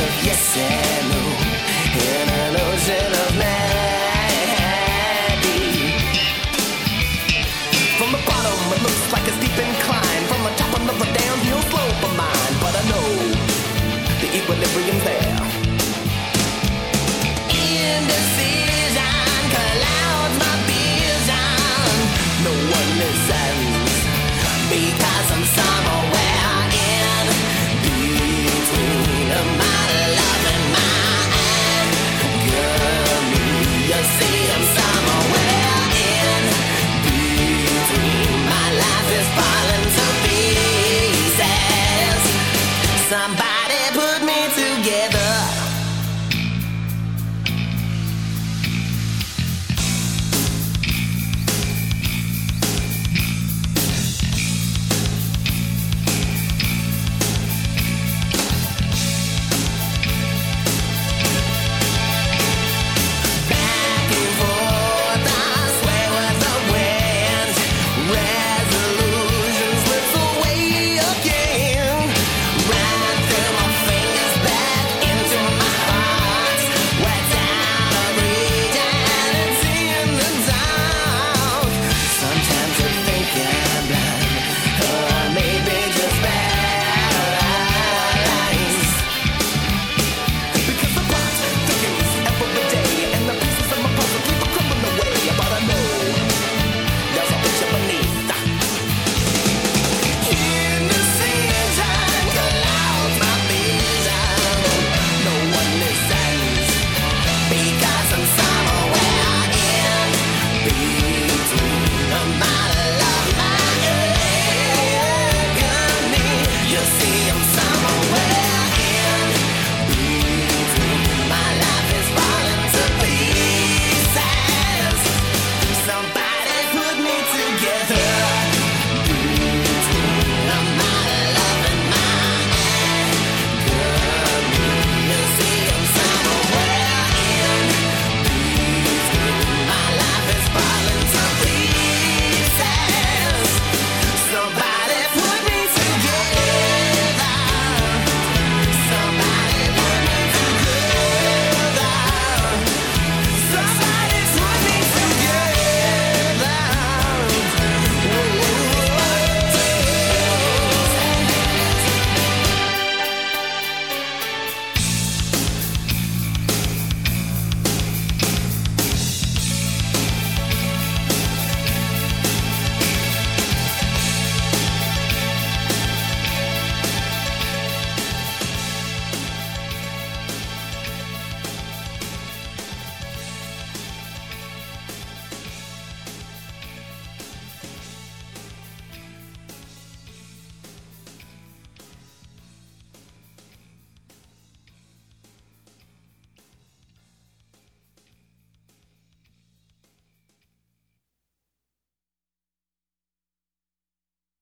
of yes